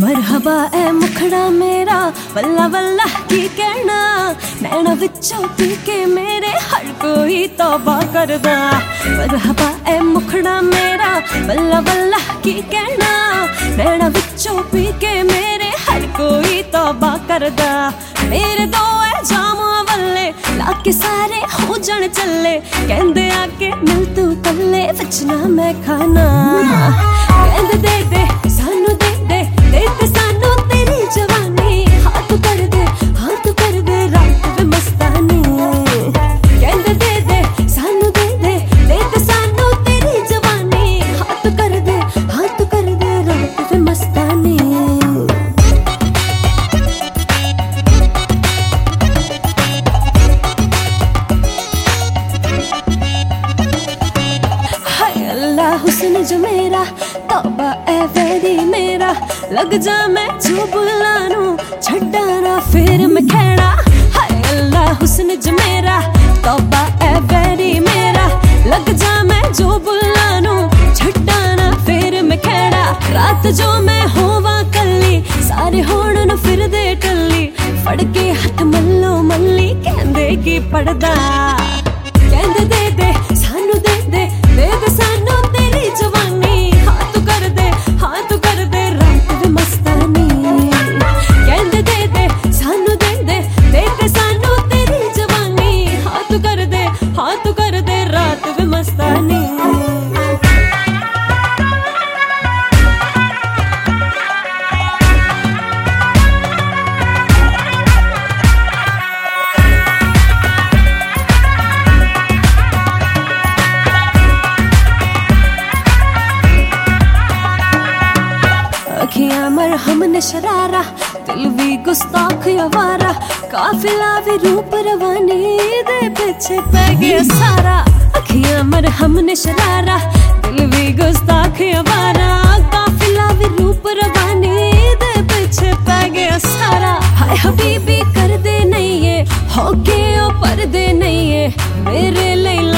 मरहबा ए मुखड़ा मेरा, वल्ला वल्ला की कहना। नैना विचों पी के मेरे हर कोई तौबा कर मरहबा ए मुखड़ा मेरा बल्ला बल्ला की कहना नैना बिचो पी के मेरे हर कोई तौबा करदा। मेरे दो जामा बल्ले लाके सारे हो जन चले कहंदे आके मिल तू पल्ले बचना मैं खाना। कहंदे दे दे हाथ जो मेरा, तौबा ए वेरी मेरा। लग जा मैं जो बुलानू छड़ा ना फिर मैं खेड़ ਮੈਂ ਹੋਵਾਂ ਕੱਲੀ ਸਾਰੇ ਹੋਣ ਨੂੰ ਫਿਰਦੇ ਟੱਲੀ ਫੜ ਕੇ ਹੱਥ ਮੱਲੋ ਮੱਲੀ ਕਹਿੰਦੇ ਕੀ ਪੜਦਾ ਕਹਿੰਦੇ अखियाँ मरहम ने शरारा दिल भी गुस्ताख आवारा काफिला भी रूप रवानी दे पीछे पै गया सारा। अखियाँ मरहम ने शरारा दिल भी गुस्ताख आवारा काफिला भी रूप रवानी दे पीछे पै गया सारा। हाय हबीबी, कर दे नहीं है हो के ओ पर दे नहीं है मेरे में